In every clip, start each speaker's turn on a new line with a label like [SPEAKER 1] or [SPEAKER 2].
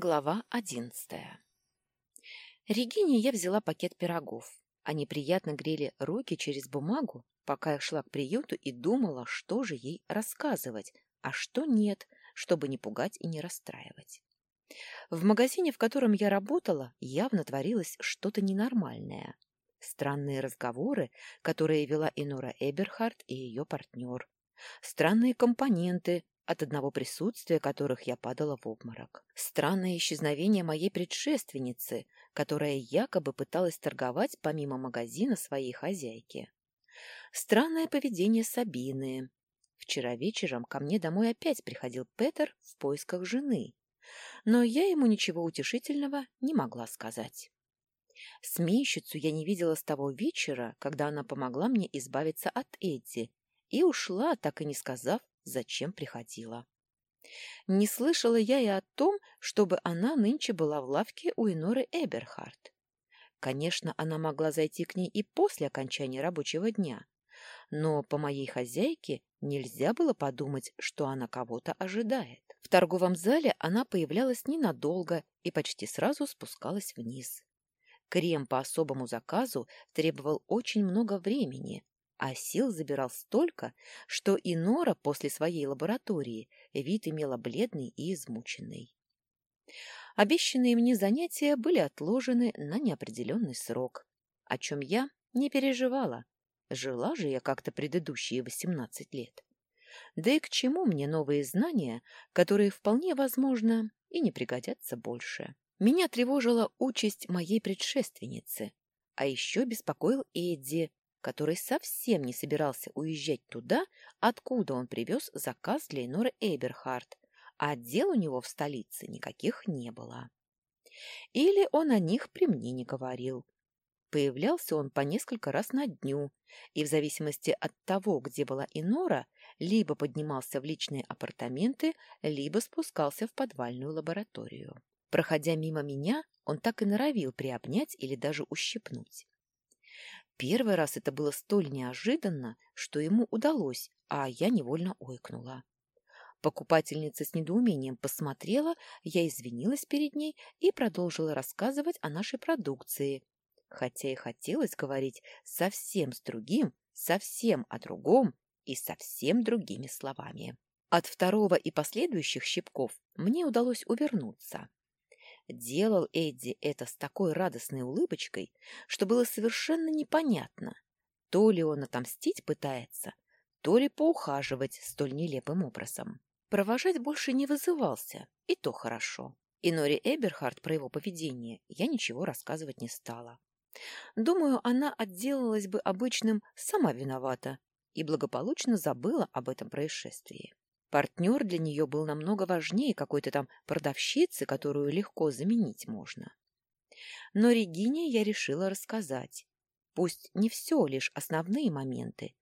[SPEAKER 1] Глава одиннадцатая Регине я взяла пакет пирогов. Они приятно грели руки через бумагу, пока я шла к приюту и думала, что же ей рассказывать, а что нет, чтобы не пугать и не расстраивать. В магазине, в котором я работала, явно творилось что-то ненормальное. Странные разговоры, которые вела Инора Эберхард и ее партнер. Странные компоненты, от одного присутствия которых я падала в обморок. Странное исчезновение моей предшественницы, которая якобы пыталась торговать помимо магазина своей хозяйки. Странное поведение Сабины. Вчера вечером ко мне домой опять приходил Петер в поисках жены, но я ему ничего утешительного не могла сказать. Сменщицу я не видела с того вечера, когда она помогла мне избавиться от Эдди, и ушла, так и не сказав, зачем приходила. Не слышала я и о том, чтобы она нынче была в лавке у Иноры Эберхард. Конечно, она могла зайти к ней и после окончания рабочего дня, но по моей хозяйке нельзя было подумать, что она кого-то ожидает. В торговом зале она появлялась ненадолго и почти сразу спускалась вниз. Крем по особому заказу требовал очень много времени, а сил забирал столько, что и Нора после своей лаборатории вид имела бледный и измученный. Обещанные мне занятия были отложены на неопределенный срок, о чем я не переживала. Жила же я как-то предыдущие восемнадцать лет. Да и к чему мне новые знания, которые вполне возможно и не пригодятся больше? Меня тревожила участь моей предшественницы, а еще беспокоил Эдди, который совсем не собирался уезжать туда, откуда он привез заказ для Эноры Эйберхард, а дел у него в столице никаких не было. Или он о них при мне не говорил. Появлялся он по несколько раз на дню, и в зависимости от того, где была Инора, либо поднимался в личные апартаменты, либо спускался в подвальную лабораторию. Проходя мимо меня, он так и норовил приобнять или даже ущипнуть. Первый раз это было столь неожиданно, что ему удалось, а я невольно ойкнула. Покупательница с недоумением посмотрела, я извинилась перед ней и продолжила рассказывать о нашей продукции, хотя и хотелось говорить совсем с другим, совсем о другом и совсем другими словами. От второго и последующих щипков мне удалось увернуться. Делал Эдди это с такой радостной улыбочкой, что было совершенно непонятно, то ли он отомстить пытается, то ли поухаживать столь нелепым образом. Провожать больше не вызывался, и то хорошо. И Нори Эберхард про его поведение я ничего рассказывать не стала. Думаю, она отделалась бы обычным «сама виновата» и благополучно забыла об этом происшествии. Партнер для нее был намного важнее какой-то там продавщицы, которую легко заменить можно. Но Регине я решила рассказать. Пусть не все, лишь основные моменты,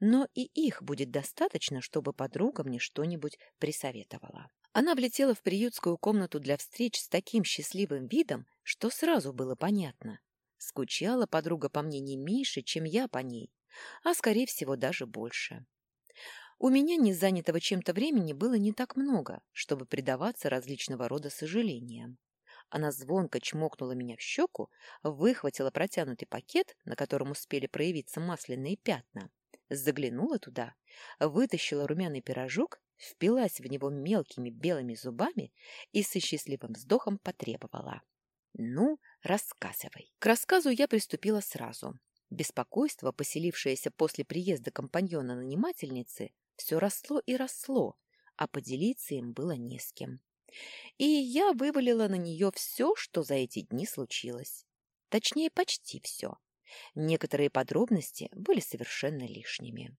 [SPEAKER 1] но и их будет достаточно, чтобы подруга мне что-нибудь присоветовала. Она влетела в приютскую комнату для встреч с таким счастливым видом, что сразу было понятно. Скучала подруга по мне не меньше, чем я по ней, а, скорее всего, даже больше. У меня незанятого чем-то времени было не так много, чтобы предаваться различного рода сожалениям. Она звонко чмокнула меня в щеку, выхватила протянутый пакет, на котором успели проявиться масляные пятна, заглянула туда, вытащила румяный пирожок, впилась в него мелкими белыми зубами и со счастливым вздохом потребовала. «Ну, рассказывай». К рассказу я приступила сразу. Беспокойство, поселившееся после приезда компаньона-нанимательницы, все росло и росло, а поделиться им было не с кем. И я вывалила на нее все, что за эти дни случилось. Точнее, почти все. Некоторые подробности были совершенно лишними.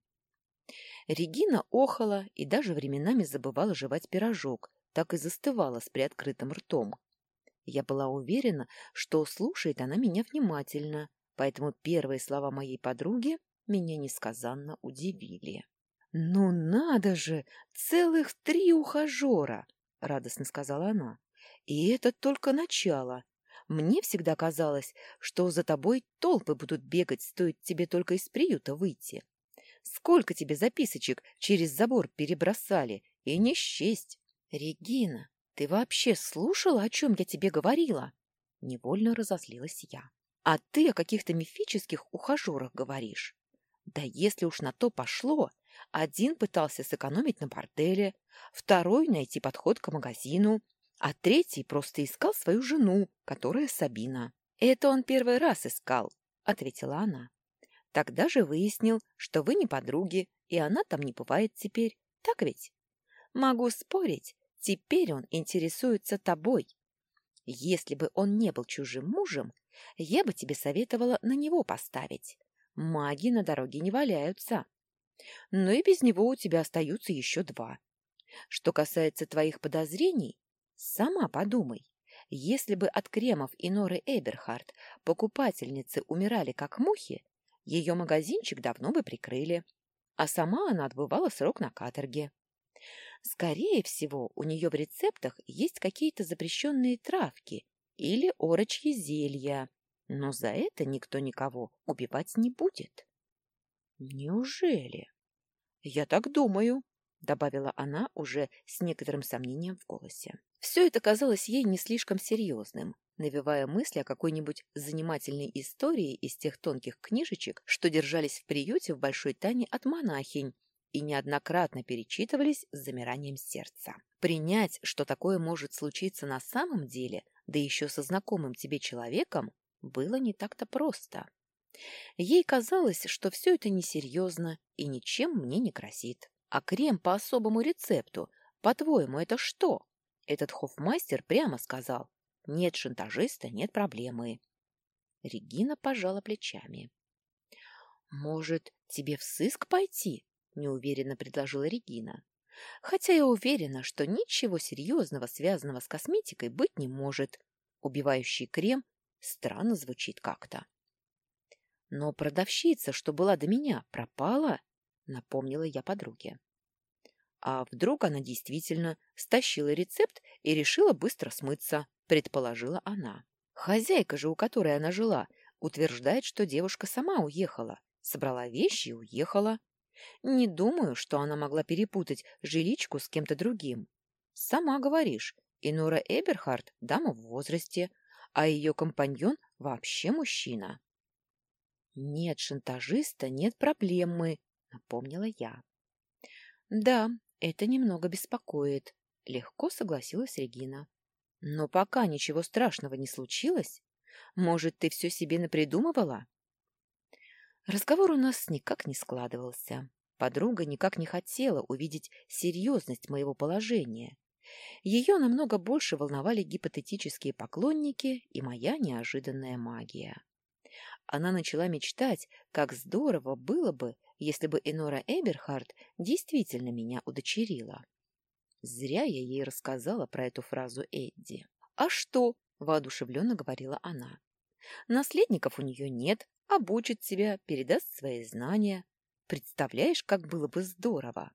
[SPEAKER 1] Регина охала и даже временами забывала жевать пирожок, так и застывала с приоткрытым ртом. Я была уверена, что слушает она меня внимательно, поэтому первые слова моей подруги меня несказанно удивили. «Ну надо же! Целых три ухажера!» — радостно сказала она. «И это только начало. Мне всегда казалось, что за тобой толпы будут бегать, стоит тебе только из приюта выйти. Сколько тебе записочек через забор перебросали, и не счесть!» «Регина, Ты вообще слушала, о чем я тебе говорила? Невольно разозлилась я. А ты о каких-то мифических ухажерах говоришь. Да если уж на то пошло, один пытался сэкономить на борделе, второй найти подход к магазину, а третий просто искал свою жену, которая Сабина. Это он первый раз искал, ответила она. Тогда же выяснил, что вы не подруги, и она там не бывает теперь. Так ведь? Могу спорить, теперь он интересуется тобой. Если бы он не был чужим мужем, я бы тебе советовала на него поставить. Маги на дороге не валяются. Но и без него у тебя остаются еще два. Что касается твоих подозрений, сама подумай. Если бы от кремов и Норы Эберхард покупательницы умирали как мухи, ее магазинчик давно бы прикрыли, а сама она отбывала срок на каторге. Скорее всего, у нее в рецептах есть какие-то запрещенные травки или орочьи зелья, но за это никто никого убивать не будет. Неужели? Я так думаю, добавила она уже с некоторым сомнением в голосе. Все это казалось ей не слишком серьезным, навевая мысли о какой-нибудь занимательной истории из тех тонких книжечек, что держались в приюте в Большой Тане от монахинь и неоднократно перечитывались с замиранием сердца. Принять, что такое может случиться на самом деле, да еще со знакомым тебе человеком, было не так-то просто. Ей казалось, что все это несерьезно и ничем мне не красит. А крем по особому рецепту, по-твоему, это что? Этот хофмастер прямо сказал, нет шантажиста, нет проблемы. Регина пожала плечами. «Может, тебе в сыск пойти?» — неуверенно предложила Регина. «Хотя я уверена, что ничего серьезного, связанного с косметикой, быть не может. Убивающий крем странно звучит как-то». «Но продавщица, что была до меня, пропала?» — напомнила я подруге. А вдруг она действительно стащила рецепт и решила быстро смыться, предположила она. Хозяйка же, у которой она жила, утверждает, что девушка сама уехала, собрала вещи и уехала. Не думаю, что она могла перепутать жиличку с кем-то другим. Сама говоришь, Инора Эберхард — дама в возрасте, а ее компаньон вообще мужчина. «Нет шантажиста, нет проблемы», — напомнила я. «Да, это немного беспокоит, легко согласилась Регина. Но пока ничего страшного не случилось, может, ты все себе напридумывала? Разговор у нас никак не складывался. Подруга никак не хотела увидеть серьезность моего положения. Ее намного больше волновали гипотетические поклонники и моя неожиданная магия. Она начала мечтать, как здорово было бы, если бы Энора Эберхард действительно меня удочерила. Зря я ей рассказала про эту фразу Эдди. «А что?» — воодушевленно говорила она. «Наследников у нее нет, обучит себя, передаст свои знания. Представляешь, как было бы здорово!»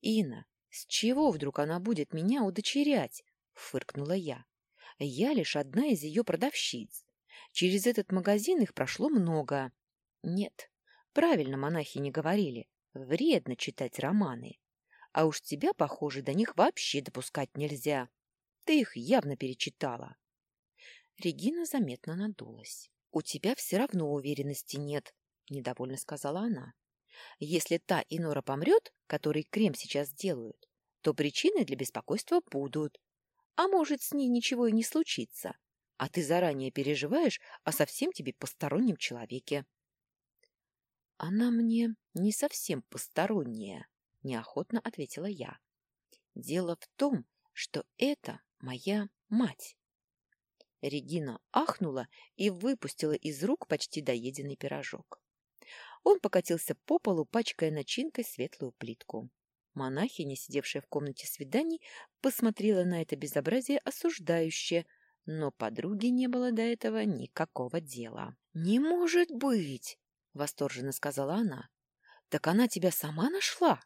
[SPEAKER 1] «Инна, с чего вдруг она будет меня удочерять?» — фыркнула я. «Я лишь одна из ее продавщиц. Через этот магазин их прошло много. Нет, Правильно монахи не говорили. Вредно читать романы. А уж тебя, похоже, до них вообще допускать нельзя. Ты их явно перечитала. Регина заметно надулась. «У тебя все равно уверенности нет», — недовольно сказала она. «Если та Инора помрет, который крем сейчас делают, то причины для беспокойства будут. А может, с ней ничего и не случится. А ты заранее переживаешь о совсем тебе постороннем человеке. Она мне не совсем посторонняя, неохотно ответила я. Дело в том, что это моя мать. Регина ахнула и выпустила из рук почти доеденный пирожок. Он покатился по полу, пачкая начинкой светлую плитку. Монахиня, сидевшая в комнате свиданий, посмотрела на это безобразие осуждающе, но подруге не было до этого никакого дела. «Не может быть!» — восторженно сказала она. «Так она тебя сама нашла?»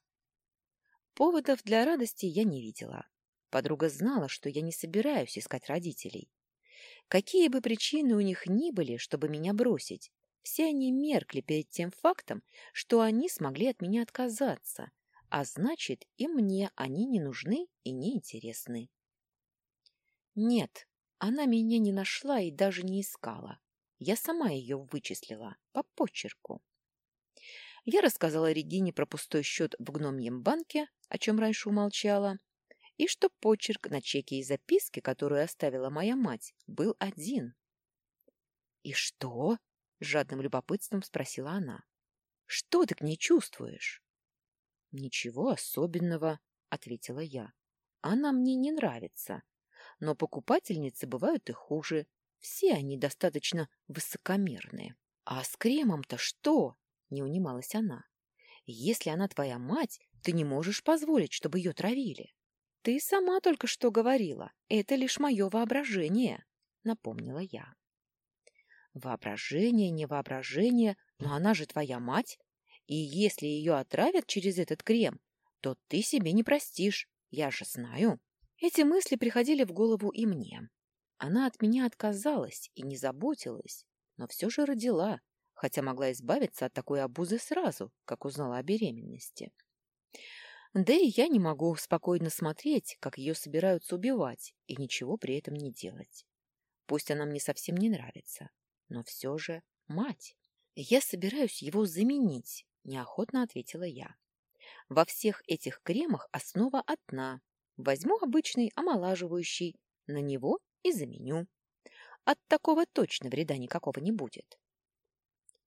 [SPEAKER 1] Поводов для радости я не видела. Подруга знала, что я не собираюсь искать родителей. Какие бы причины у них ни были, чтобы меня бросить, все они меркли перед тем фактом, что они смогли от меня отказаться, а значит, и мне они не нужны и не интересны. Нет, она меня не нашла и даже не искала. Я сама ее вычислила, по почерку. Я рассказала Регине про пустой счет в гномьем банке, о чем раньше умолчала, и что почерк на чеке и записке, которую оставила моя мать, был один. — И что? — жадным любопытством спросила она. — Что ты к ней чувствуешь? — Ничего особенного, — ответила я. — Она мне не нравится. Но покупательницы бывают и хуже. Все они достаточно высокомерные. — А с кремом-то что? — не унималась она. — Если она твоя мать, ты не можешь позволить, чтобы ее травили. — Ты сама только что говорила. Это лишь мое воображение, — напомнила я. — Воображение, не воображение, но она же твоя мать. И если ее отравят через этот крем, то ты себе не простишь, я же знаю. Эти мысли приходили в голову и мне. Она от меня отказалась и не заботилась, но все же родила, хотя могла избавиться от такой обузы сразу, как узнала о беременности. Да и я не могу спокойно смотреть, как ее собираются убивать, и ничего при этом не делать. Пусть она мне совсем не нравится, но все же мать. Я собираюсь его заменить, неохотно ответила я. Во всех этих кремах основа одна. Возьму обычный омолаживающий, на него и заменю. От такого точно вреда никакого не будет.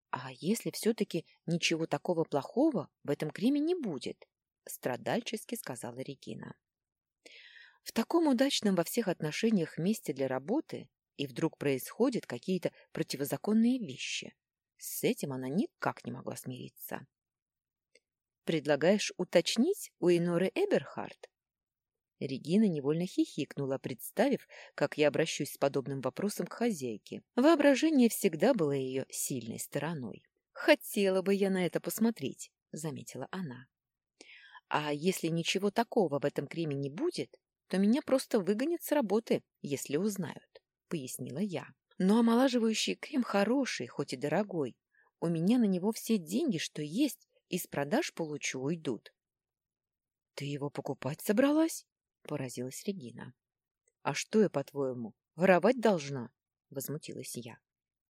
[SPEAKER 1] А если все-таки ничего такого плохого в этом креме не будет? Страдальчески сказала Регина. В таком удачном во всех отношениях месте для работы и вдруг происходят какие-то противозаконные вещи. С этим она никак не могла смириться. Предлагаешь уточнить у Иноры Эберхард? Регина невольно хихикнула, представив, как я обращусь с подобным вопросом к хозяйке. Воображение всегда было ее сильной стороной. «Хотела бы я на это посмотреть», — заметила она. «А если ничего такого в этом креме не будет, то меня просто выгонят с работы, если узнают», — пояснила я. «Но омолаживающий крем хороший, хоть и дорогой. У меня на него все деньги, что есть, из продаж получу, уйдут. — Ты его покупать собралась? — поразилась Регина. — А что я, по-твоему, воровать должна? — возмутилась я.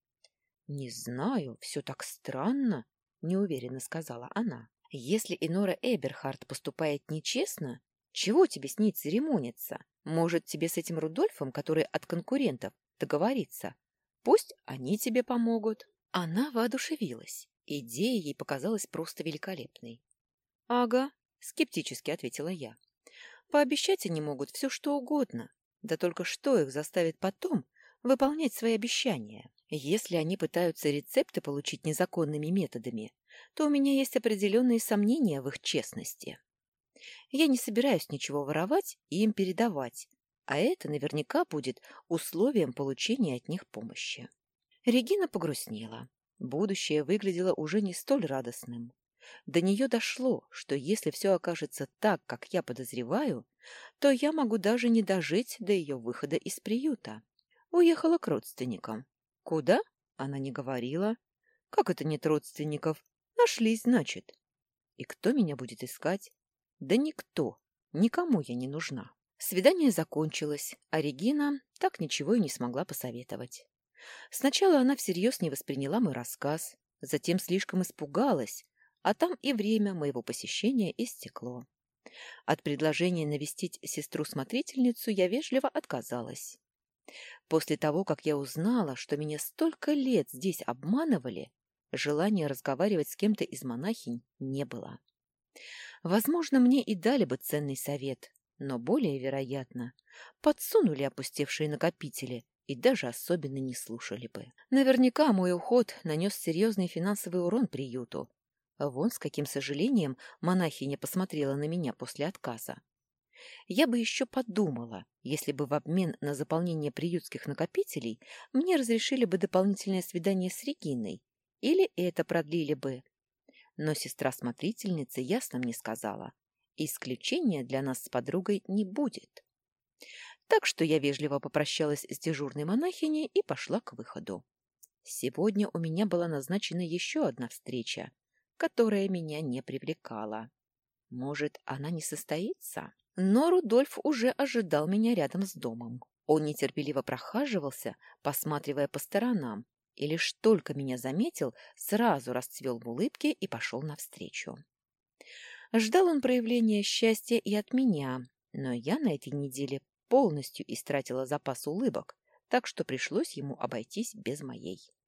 [SPEAKER 1] — Не знаю, все так странно, — неуверенно сказала она. — Если Инора Эберхард поступает нечестно, чего тебе с ней церемониться? Может, тебе с этим Рудольфом, который от конкурентов, договориться? Пусть они тебе помогут. Она воодушевилась. Идея ей показалась просто великолепной. — Ага, — скептически ответила я. — Пообещать они могут все, что угодно. Да только что их заставит потом выполнять свои обещания? Если они пытаются рецепты получить незаконными методами, то у меня есть определенные сомнения в их честности. Я не собираюсь ничего воровать и им передавать, а это наверняка будет условием получения от них помощи. Регина погрустнела. Будущее выглядело уже не столь радостным. До нее дошло, что если все окажется так, как я подозреваю, то я могу даже не дожить до ее выхода из приюта. Уехала к родственникам. Куда? Она не говорила. Как это нет родственников? Нашлись, значит. И кто меня будет искать? Да никто. Никому я не нужна. Свидание закончилось, а Регина так ничего и не смогла посоветовать. Сначала она всерьез не восприняла мой рассказ, затем слишком испугалась, а там и время моего посещения истекло. От предложения навестить сестру-смотрительницу я вежливо отказалась. После того, как я узнала, что меня столько лет здесь обманывали, желания разговаривать с кем-то из монахинь не было. Возможно, мне и дали бы ценный совет, но более вероятно, подсунули опустевшие накопители и даже особенно не слушали бы. Наверняка мой уход нанес серьезный финансовый урон приюту. Вон с каким сожалением монахиня посмотрела на меня после отказа. Я бы еще подумала, если бы в обмен на заполнение приютских накопителей мне разрешили бы дополнительное свидание с Региной, или это продлили бы. Но сестра-смотрительница ясно мне сказала, исключения для нас с подругой не будет так что я вежливо попрощалась с дежурной монахиней и пошла к выходу. Сегодня у меня была назначена еще одна встреча, которая меня не привлекала. Может, она не состоится? Но Рудольф уже ожидал меня рядом с домом. Он нетерпеливо прохаживался, посматривая по сторонам, и лишь только меня заметил, сразу расцвел в улыбке и пошел навстречу. Ждал он проявления счастья и от меня, но я на этой неделе полностью истратила запас улыбок, так что пришлось ему обойтись без моей. —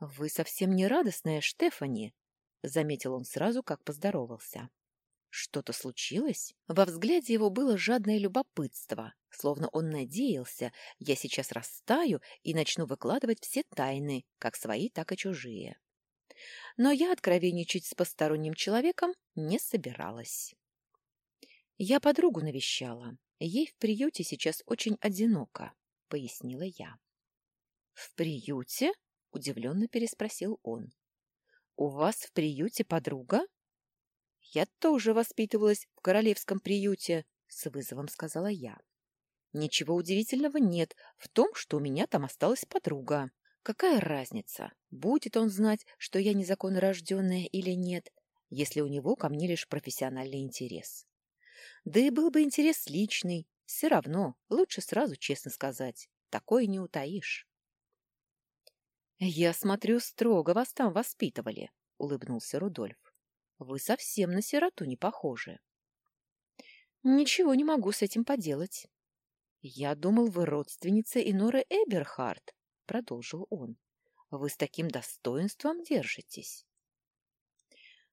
[SPEAKER 1] Вы совсем не радостная, Штефани, — заметил он сразу, как поздоровался. Что-то случилось? Во взгляде его было жадное любопытство, словно он надеялся, я сейчас растаю и начну выкладывать все тайны, как свои, так и чужие. Но я откровенничать с посторонним человеком не собиралась. Я подругу навещала. Ей в приюте сейчас очень одиноко, — пояснила я. — В приюте? — удивленно переспросил он. — У вас в приюте подруга? «Я тоже воспитывалась в королевском приюте», — с вызовом сказала я. «Ничего удивительного нет в том, что у меня там осталась подруга. Какая разница, будет он знать, что я незаконно рожденная или нет, если у него ко мне лишь профессиональный интерес? Да и был бы интерес личный, все равно, лучше сразу честно сказать, такое не утаишь». «Я смотрю, строго вас там воспитывали», — улыбнулся Рудольф. Вы совсем на сироту не похожи. Ничего не могу с этим поделать. Я думал, вы родственница Иноры Эберхард, продолжил он. Вы с таким достоинством держитесь.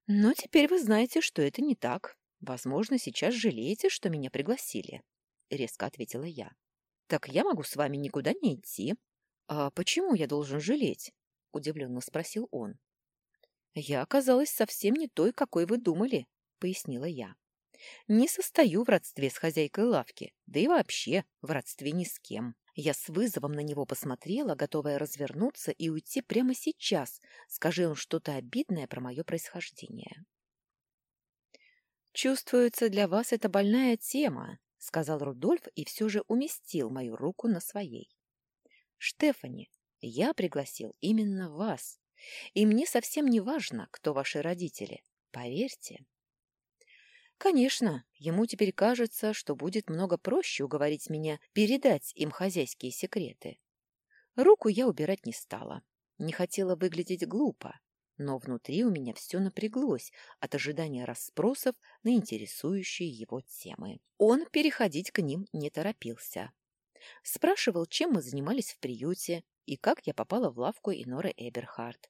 [SPEAKER 1] Но теперь вы знаете, что это не так. Возможно, сейчас жалеете, что меня пригласили, резко ответила я. Так я могу с вами никуда не идти. А почему я должен жалеть? удивленно спросил он. «Я оказалась совсем не той, какой вы думали», — пояснила я. «Не состою в родстве с хозяйкой лавки, да и вообще в родстве ни с кем». Я с вызовом на него посмотрела, готовая развернуться и уйти прямо сейчас, скажи он что-то обидное про мое происхождение. «Чувствуется, для вас это больная тема», — сказал Рудольф и все же уместил мою руку на своей. «Штефани, я пригласил именно вас, и мне совсем не важно, кто ваши родители, поверьте. Конечно, ему теперь кажется, что будет много проще уговорить меня передать им хозяйские секреты. Руку я убирать не стала, не хотела выглядеть глупо, но внутри у меня все напряглось от ожидания расспросов на интересующие его темы. Он переходить к ним не торопился. Спрашивал, чем мы занимались в приюте и как я попала в лавку Иноры Эберхард.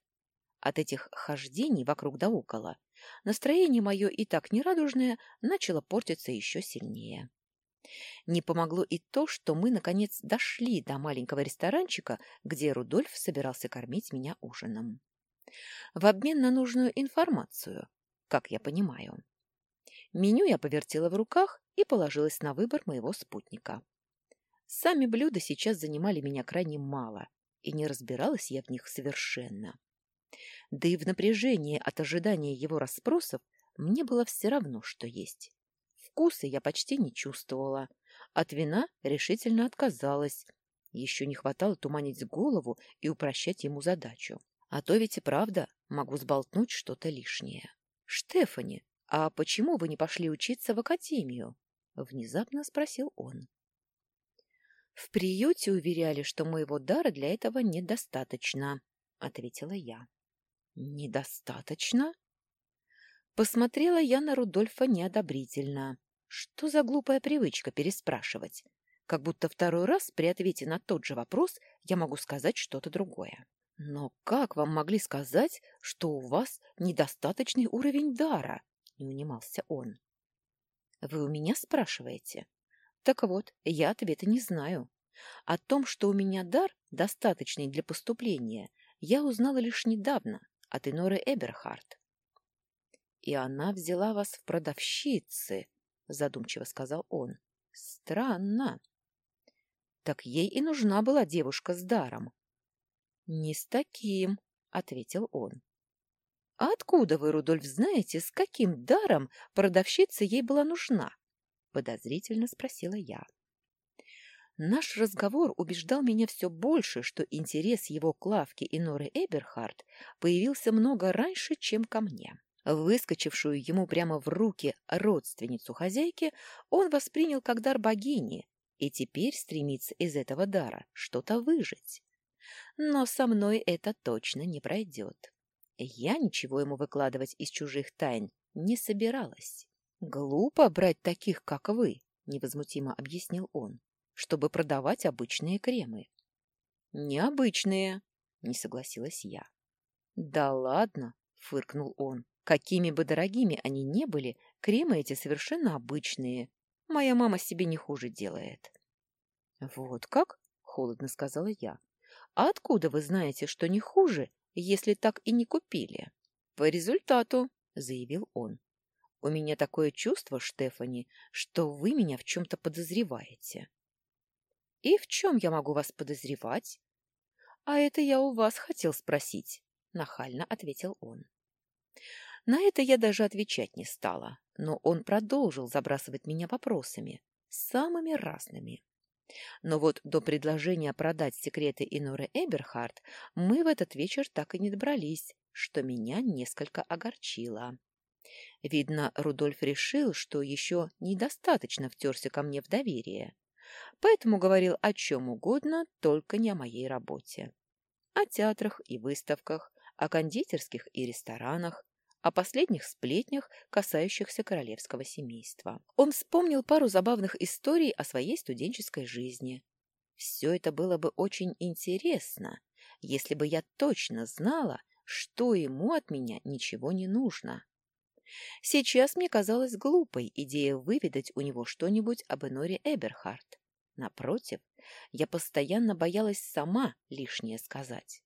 [SPEAKER 1] От этих хождений вокруг да около настроение мое и так нерадужное начало портиться еще сильнее. Не помогло и то, что мы, наконец, дошли до маленького ресторанчика, где Рудольф собирался кормить меня ужином. В обмен на нужную информацию, как я понимаю. Меню я повертела в руках и положилась на выбор моего спутника. Сами блюда сейчас занимали меня крайне мало, и не разбиралась я в них совершенно. Да и в напряжении от ожидания его расспросов мне было все равно, что есть. Вкуса я почти не чувствовала. От вина решительно отказалась. Еще не хватало туманить голову и упрощать ему задачу. А то ведь и правда могу сболтнуть что-то лишнее. «Штефани, а почему вы не пошли учиться в академию?» — внезапно спросил он. «В приюте уверяли, что моего дара для этого недостаточно», — ответила я. «Недостаточно?» Посмотрела я на Рудольфа неодобрительно. Что за глупая привычка переспрашивать? Как будто второй раз при ответе на тот же вопрос я могу сказать что-то другое. «Но как вам могли сказать, что у вас недостаточный уровень дара?» — не унимался он. «Вы у меня спрашиваете?» «Так вот, я ответа не знаю. О том, что у меня дар достаточный для поступления, я узнала лишь недавно, от Иноры Эберхард. «И она взяла вас в продавщицы», — задумчиво сказал он. «Странно. Так ей и нужна была девушка с даром». «Не с таким», — ответил он. «А откуда вы, Рудольф, знаете, с каким даром продавщица ей была нужна?» — подозрительно спросила я. Наш разговор убеждал меня все больше, что интерес его к лавке и Норы Эберхард появился много раньше, чем ко мне. Выскочившую ему прямо в руки родственницу хозяйки он воспринял как дар богини и теперь стремится из этого дара что-то выжить. Но со мной это точно не пройдет. Я ничего ему выкладывать из чужих тайн не собиралась. Глупо брать таких, как вы, невозмутимо объяснил он, чтобы продавать обычные кремы. Необычные, не согласилась я. Да ладно, фыркнул он. Какими бы дорогими они ни были, кремы эти совершенно обычные. Моя мама себе не хуже делает. Вот как? холодно сказала я. А откуда вы знаете, что не хуже, если так и не купили? По результату, заявил он. У меня такое чувство, Штефани, что вы меня в чем-то подозреваете. И в чем я могу вас подозревать? А это я у вас хотел спросить, нахально ответил он. На это я даже отвечать не стала, но он продолжил забрасывать меня вопросами, самыми разными. Но вот до предложения продать секреты Иноры Эберхард мы в этот вечер так и не добрались, что меня несколько огорчило. Видно, Рудольф решил, что еще недостаточно втерся ко мне в доверие, поэтому говорил о чем угодно, только не о моей работе. О театрах и выставках, о кондитерских и ресторанах, о последних сплетнях, касающихся королевского семейства. Он вспомнил пару забавных историй о своей студенческой жизни. Все это было бы очень интересно, если бы я точно знала, что ему от меня ничего не нужно. Сейчас мне казалась глупой идея выведать у него что-нибудь об Эноре Эберхард. Напротив, я постоянно боялась сама лишнее сказать.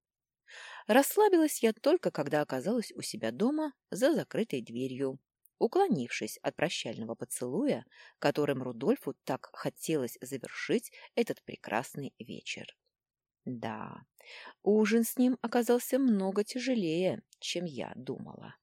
[SPEAKER 1] Расслабилась я только, когда оказалась у себя дома за закрытой дверью, уклонившись от прощального поцелуя, которым Рудольфу так хотелось завершить этот прекрасный вечер. Да, ужин с ним оказался много тяжелее, чем я думала.